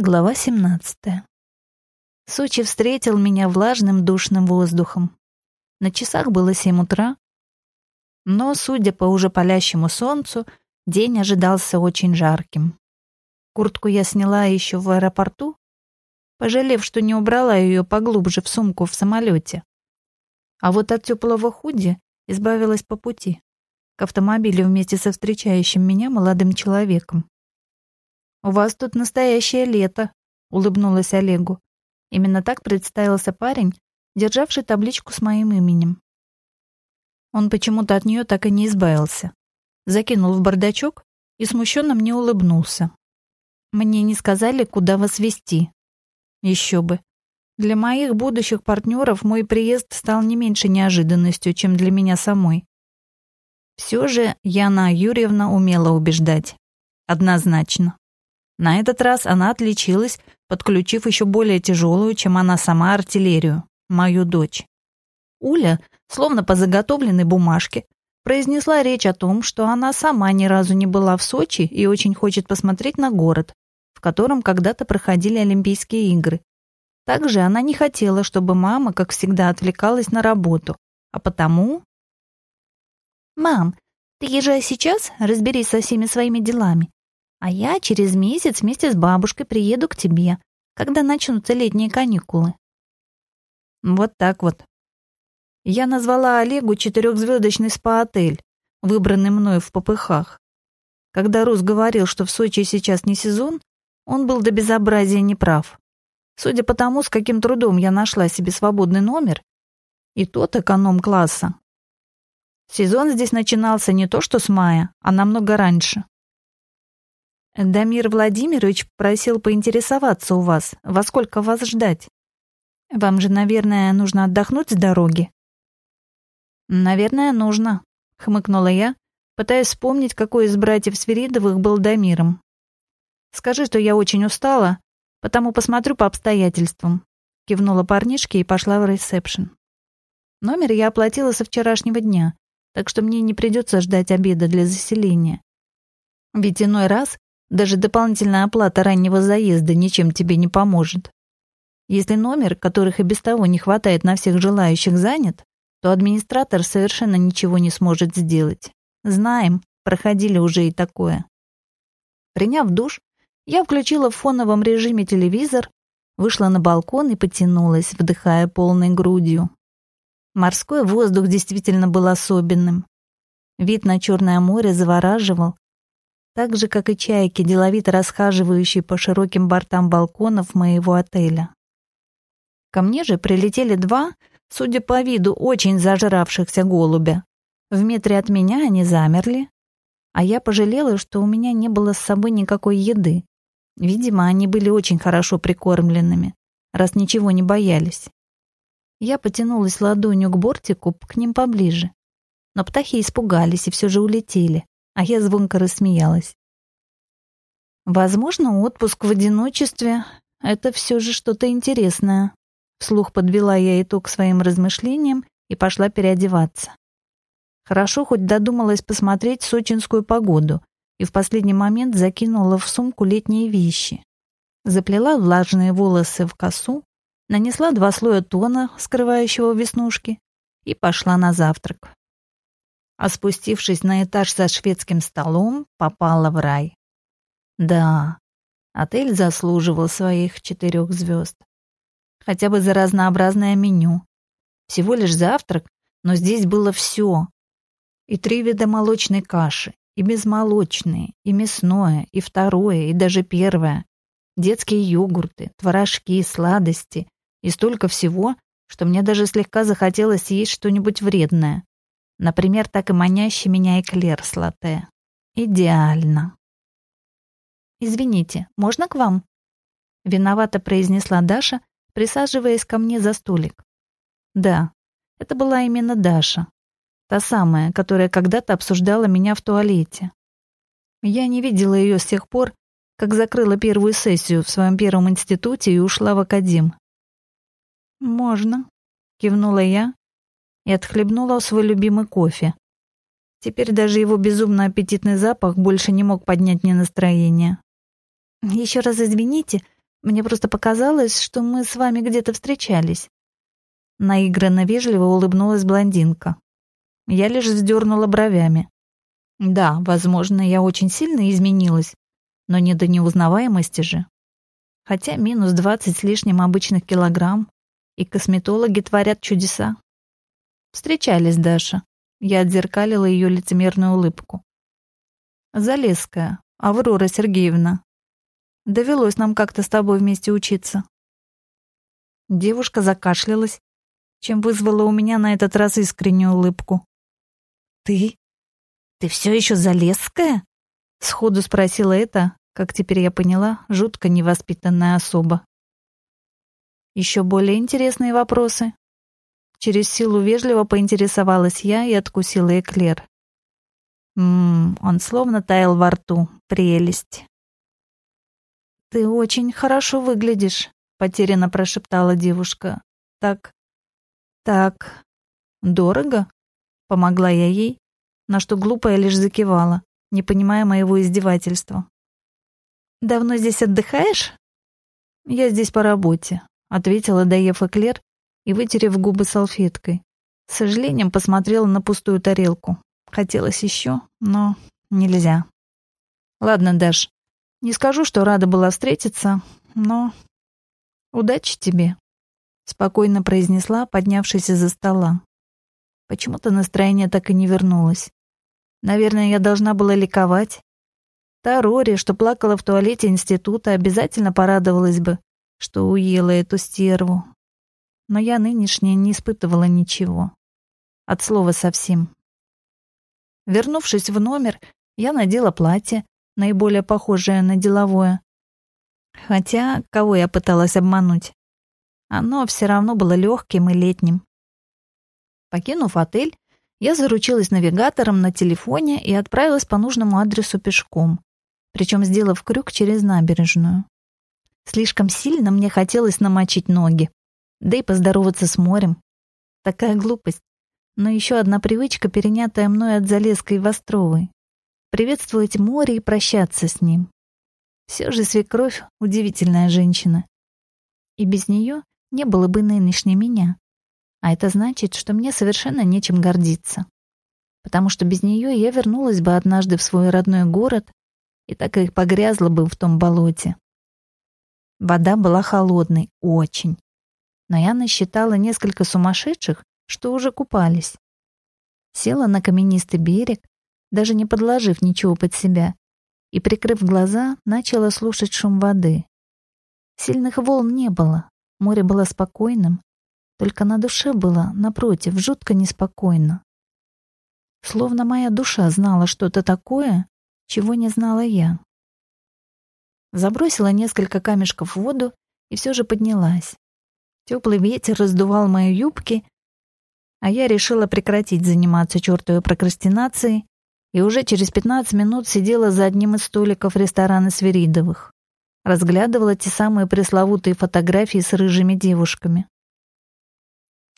Глава 17. Сочи встретил меня влажным душным воздухом. На часах было семь утра, но, судя по уже палящему солнцу, день ожидался очень жарким. Куртку я сняла еще в аэропорту, пожалев, что не убрала ее поглубже в сумку в самолете. А вот от теплого худи избавилась по пути, к автомобилю вместе со встречающим меня молодым человеком. «У вас тут настоящее лето», — улыбнулась Олегу. Именно так представился парень, державший табличку с моим именем. Он почему-то от нее так и не избавился. Закинул в бардачок и смущенно мне улыбнулся. «Мне не сказали, куда вас вести. Еще бы. Для моих будущих партнеров мой приезд стал не меньше неожиданностью, чем для меня самой. Все же Яна Юрьевна умела убеждать. Однозначно. На этот раз она отличилась, подключив еще более тяжелую, чем она сама, артиллерию, мою дочь. Уля, словно по заготовленной бумажке, произнесла речь о том, что она сама ни разу не была в Сочи и очень хочет посмотреть на город, в котором когда-то проходили Олимпийские игры. Также она не хотела, чтобы мама, как всегда, отвлекалась на работу, а потому... «Мам, ты езжай сейчас, разберись со всеми своими делами. А я через месяц вместе с бабушкой приеду к тебе, когда начнутся летние каникулы. Вот так вот. Я назвала Олегу четырехзвездочный спа-отель, выбранный мною в попыхах. Когда Рус говорил, что в Сочи сейчас не сезон, он был до безобразия неправ. Судя по тому, с каким трудом я нашла себе свободный номер, и тот эконом-класса. Сезон здесь начинался не то что с мая, а намного раньше. Дамир Владимирович просил поинтересоваться у вас, во сколько вас ждать. Вам же, наверное, нужно отдохнуть с дороги. Наверное, нужно, хмыкнула я, пытаясь вспомнить, какой из братьев Свиридовых был Дамиром. Скажи, что я очень устала, потому посмотрю по обстоятельствам, кивнула парнишке и пошла в ресепшн. Номер я оплатила со вчерашнего дня, так что мне не придется ждать обеда для заселения. Ведь иной раз даже дополнительная оплата раннего заезда ничем тебе не поможет. Если номер, которых и без того не хватает на всех желающих, занят, то администратор совершенно ничего не сможет сделать. Знаем, проходили уже и такое. Приняв душ, я включила в фоновом режиме телевизор, вышла на балкон и потянулась, вдыхая полной грудью. Морской воздух действительно был особенным. Вид на Черное море завораживал, так же, как и чайки, деловито расхаживающие по широким бортам балконов моего отеля. Ко мне же прилетели два, судя по виду, очень зажравшихся голубя. В метре от меня они замерли, а я пожалела, что у меня не было с собой никакой еды. Видимо, они были очень хорошо прикормленными, раз ничего не боялись. Я потянулась ладонью к бортику к ним поближе. Но птахи испугались и все же улетели, а я звонко рассмеялась. Возможно, отпуск в одиночестве — это все же что-то интересное. Вслух подвела я итог своим размышлениям и пошла переодеваться. Хорошо хоть додумалась посмотреть сочинскую погоду и в последний момент закинула в сумку летние вещи. Заплела влажные волосы в косу, нанесла два слоя тона, скрывающего веснушки, и пошла на завтрак а спустившись на этаж со шведским столом, попала в рай. Да, отель заслуживал своих четырех звезд. Хотя бы за разнообразное меню. Всего лишь завтрак, но здесь было все. И три вида молочной каши, и безмолочные, и мясное, и второе, и даже первое. Детские йогурты, творожки, сладости и столько всего, что мне даже слегка захотелось съесть что-нибудь вредное. Например, так и манящий меня эклер с латте. Идеально. «Извините, можно к вам?» Виновато произнесла Даша, присаживаясь ко мне за столик. Да, это была именно Даша. Та самая, которая когда-то обсуждала меня в туалете. Я не видела ее с тех пор, как закрыла первую сессию в своем первом институте и ушла в академ. «Можно», — кивнула я, и отхлебнула свой любимый кофе. Теперь даже его безумно аппетитный запах больше не мог поднять мне настроение. «Еще раз извините, Мне просто показалось, что мы с вами где-то встречались. Наигранно вежливо улыбнулась блондинка. Я лишь вздернула бровями. Да, возможно, я очень сильно изменилась, но не до неузнаваемости же. Хотя минус двадцать с лишним обычных килограмм, и косметологи творят чудеса. Встречались, Даша. Я отзеркалила ее лицемерную улыбку. Залеская, Аврора Сергеевна. Довелось нам как-то с тобой вместе учиться. Девушка закашлялась, чем вызвала у меня на этот раз искреннюю улыбку. «Ты? Ты все еще Залесская?» Сходу спросила это, как теперь я поняла, жутко невоспитанная особа. Еще более интересные вопросы. Через силу вежливо поинтересовалась я и откусила эклер. Ммм, он словно таял во рту. Прелесть. «Ты очень хорошо выглядишь», — потерянно прошептала девушка. «Так, так, дорого?» — помогла я ей, на что глупая лишь закивала, не понимая моего издевательства. «Давно здесь отдыхаешь?» «Я здесь по работе», — ответила, доев эклер и вытерев губы салфеткой. С сожалением посмотрела на пустую тарелку. Хотелось еще, но нельзя. «Ладно, Даш, не скажу, что рада была встретиться, но... Удачи тебе», — спокойно произнесла, поднявшись из-за стола. Почему-то настроение так и не вернулось. Наверное, я должна была ликовать. Та Рори, что плакала в туалете института, обязательно порадовалась бы, что уела эту стерву. Но я нынешняя не испытывала ничего. От слова совсем. Вернувшись в номер, я надела платье, наиболее похожее на деловое. Хотя, кого я пыталась обмануть? Оно все равно было легким и летним. Покинув отель, я заручилась навигатором на телефоне и отправилась по нужному адресу пешком, причем сделав крюк через набережную. Слишком сильно мне хотелось намочить ноги, да и поздороваться с морем. Такая глупость. Но еще одна привычка, перенятая мной от Залеской и Востровой. Приветствовать море и прощаться с ним. Все же свекровь — удивительная женщина. И без нее не было бы нынешней меня. А это значит, что мне совершенно нечем гордиться. Потому что без нее я вернулась бы однажды в свой родной город и так и погрязла бы в том болоте. Вода была холодной, очень. Но я насчитала несколько сумасшедших, что уже купались. Села на каменистый берег, даже не подложив ничего под себя, и, прикрыв глаза, начала слушать шум воды. Сильных волн не было, море было спокойным, только на душе было, напротив, жутко неспокойно. Словно моя душа знала что-то такое, чего не знала я. Забросила несколько камешков в воду и все же поднялась. Теплый ветер раздувал мои юбки, а я решила прекратить заниматься чертовой прокрастинацией и уже через 15 минут сидела за одним из столиков ресторана Сверидовых. Разглядывала те самые пресловутые фотографии с рыжими девушками.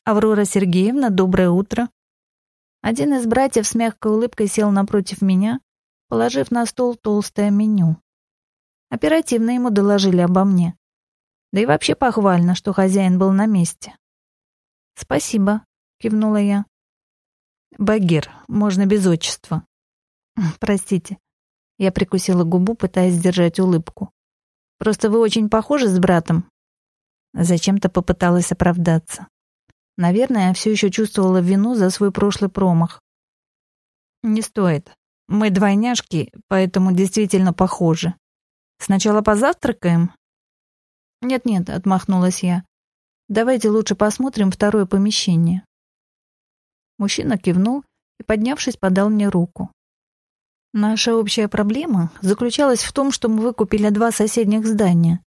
«Аврора Сергеевна, доброе утро!» Один из братьев с мягкой улыбкой сел напротив меня, положив на стол толстое меню. Оперативно ему доложили обо мне. Да и вообще похвально, что хозяин был на месте. «Спасибо», — кивнула я. «Багир, можно без отчества». «Простите». Я прикусила губу, пытаясь сдержать улыбку. «Просто вы очень похожи с братом». Зачем-то попыталась оправдаться. Наверное, я все еще чувствовала вину за свой прошлый промах. Не стоит. Мы двойняшки, поэтому действительно похожи. Сначала позавтракаем? Нет-нет, отмахнулась я. Давайте лучше посмотрим второе помещение. Мужчина кивнул и, поднявшись, подал мне руку. Наша общая проблема заключалась в том, что мы выкупили два соседних здания.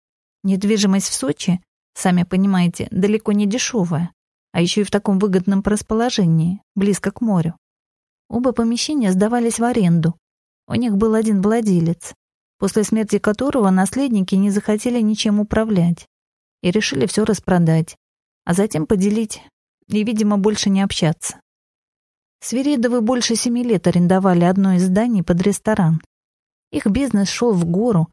Недвижимость в Сочи, сами понимаете, далеко не дешевая а еще и в таком выгодном расположении, близко к морю. Оба помещения сдавались в аренду. У них был один владелец, после смерти которого наследники не захотели ничем управлять и решили все распродать, а затем поделить и, видимо, больше не общаться. Свиридовы больше семи лет арендовали одно из зданий под ресторан. Их бизнес шел в гору,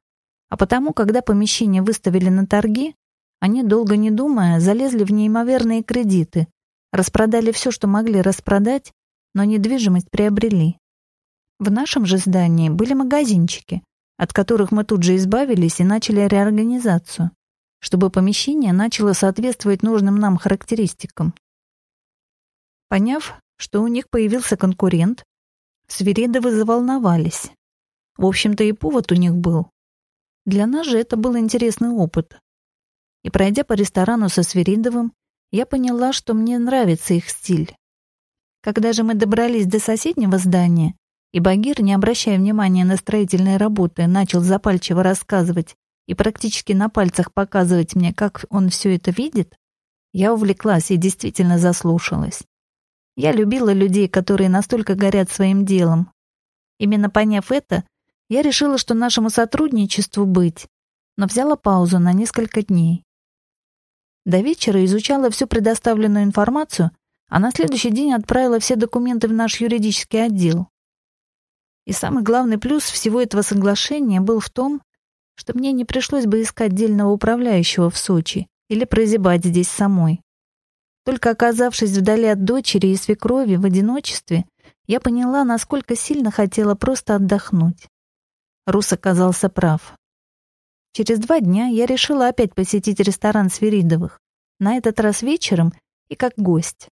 А потому, когда помещение выставили на торги, они, долго не думая, залезли в неимоверные кредиты, распродали все, что могли распродать, но недвижимость приобрели. В нашем же здании были магазинчики, от которых мы тут же избавились и начали реорганизацию, чтобы помещение начало соответствовать нужным нам характеристикам. Поняв, что у них появился конкурент, Свиридовы заволновались. В общем-то и повод у них был. Для нас же это был интересный опыт. И пройдя по ресторану со Свиридовым, я поняла, что мне нравится их стиль. Когда же мы добрались до соседнего здания, и Багир, не обращая внимания на строительные работы, начал запальчиво рассказывать и практически на пальцах показывать мне, как он все это видит, я увлеклась и действительно заслушалась. Я любила людей, которые настолько горят своим делом. Именно поняв это, я решила, что нашему сотрудничеству быть, но взяла паузу на несколько дней. До вечера изучала всю предоставленную информацию, а на следующий день отправила все документы в наш юридический отдел. И самый главный плюс всего этого соглашения был в том, что мне не пришлось бы искать дельного управляющего в Сочи или прозябать здесь самой. Только оказавшись вдали от дочери и свекрови в одиночестве, я поняла, насколько сильно хотела просто отдохнуть. Рус оказался прав. Через два дня я решила опять посетить ресторан Свиридовых, на этот раз вечером и как гость.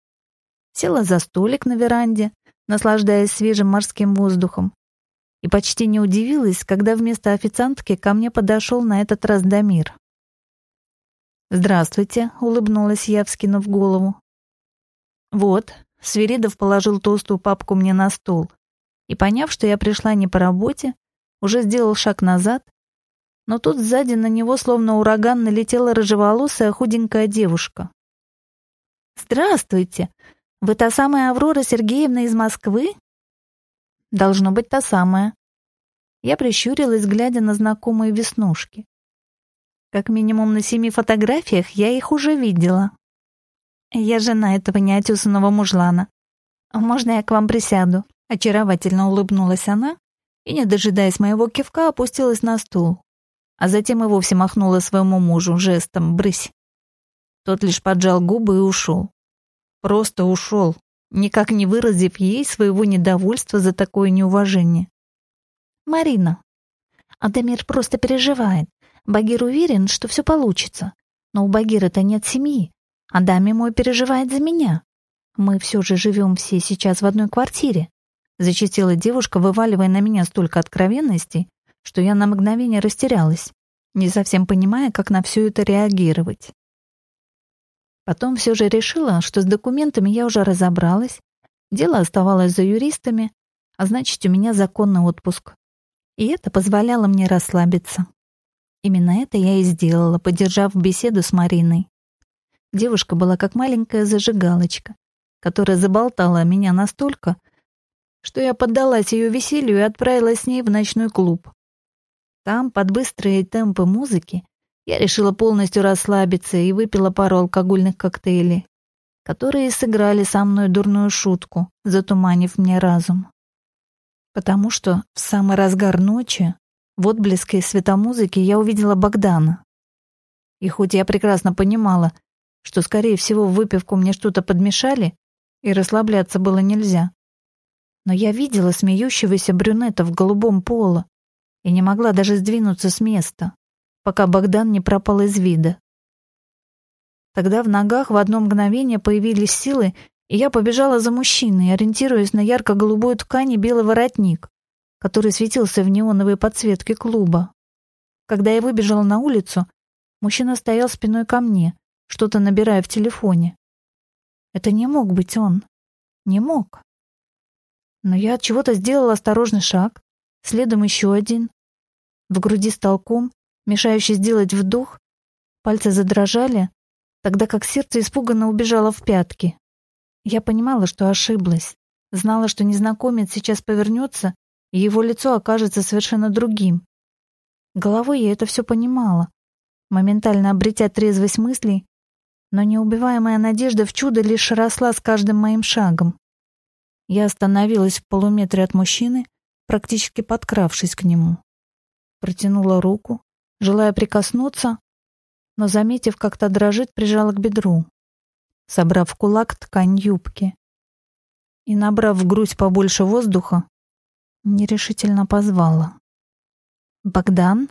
Села за столик на веранде, наслаждаясь свежим морским воздухом, и почти не удивилась, когда вместо официантки ко мне подошел на этот раз Дамир. «Здравствуйте», — улыбнулась я, вскинув голову. «Вот», — Свиридов положил толстую папку мне на стол, и, поняв, что я пришла не по работе, уже сделал шаг назад, но тут сзади на него словно ураган налетела рыжеволосая худенькая девушка. «Здравствуйте! Вы та самая Аврора Сергеевна из Москвы?» «Должно быть та самая». Я прищурилась, глядя на знакомые веснушки. Как минимум на семи фотографиях я их уже видела. Я жена этого неотесанного мужлана. Можно я к вам присяду? Очаровательно улыбнулась она и, не дожидаясь моего кивка, опустилась на стул. А затем и вовсе махнула своему мужу жестом «брысь». Тот лишь поджал губы и ушел. Просто ушел, никак не выразив ей своего недовольства за такое неуважение. «Марина, Адамир просто переживает. Багир уверен, что все получится. Но у Багира-то нет семьи. Адами мой переживает за меня. Мы все же живем все сейчас в одной квартире. Зачастила девушка, вываливая на меня столько откровенностей, что я на мгновение растерялась, не совсем понимая, как на все это реагировать. Потом все же решила, что с документами я уже разобралась, дело оставалось за юристами, а значит, у меня законный отпуск. И это позволяло мне расслабиться. Именно это я и сделала, поддержав беседу с Мариной. Девушка была как маленькая зажигалочка, которая заболтала меня настолько, что я поддалась ее веселью и отправилась с ней в ночной клуб. Там, под быстрые темпы музыки, я решила полностью расслабиться и выпила пару алкогольных коктейлей, которые сыграли со мной дурную шутку, затуманив мне разум. Потому что в самый разгар ночи, в отблеске светомузыки, я увидела Богдана. И хоть я прекрасно понимала, что, скорее всего, в выпивку мне что-то подмешали, и расслабляться было нельзя, но я видела смеющегося брюнета в голубом поло и не могла даже сдвинуться с места, пока Богдан не пропал из вида. Тогда в ногах в одно мгновение появились силы, и я побежала за мужчиной, ориентируясь на ярко-голубую ткань и белый воротник, который светился в неоновой подсветке клуба. Когда я выбежала на улицу, мужчина стоял спиной ко мне, что-то набирая в телефоне. Это не мог быть он. Не мог. Но я от чего-то сделала осторожный шаг, следом еще один. В груди стал ком, мешающий сделать вдох. Пальцы задрожали, тогда как сердце испуганно убежало в пятки. Я понимала, что ошиблась. Знала, что незнакомец сейчас повернется, и его лицо окажется совершенно другим. Головой я это все понимала, моментально обретя трезвость мыслей, но неубиваемая надежда в чудо лишь росла с каждым моим шагом. Я остановилась в полуметре от мужчины, практически подкравшись к нему. Протянула руку, желая прикоснуться, но, заметив, как то дрожит, прижала к бедру, собрав в кулак ткань юбки. И, набрав в грудь побольше воздуха, нерешительно позвала. «Богдан?»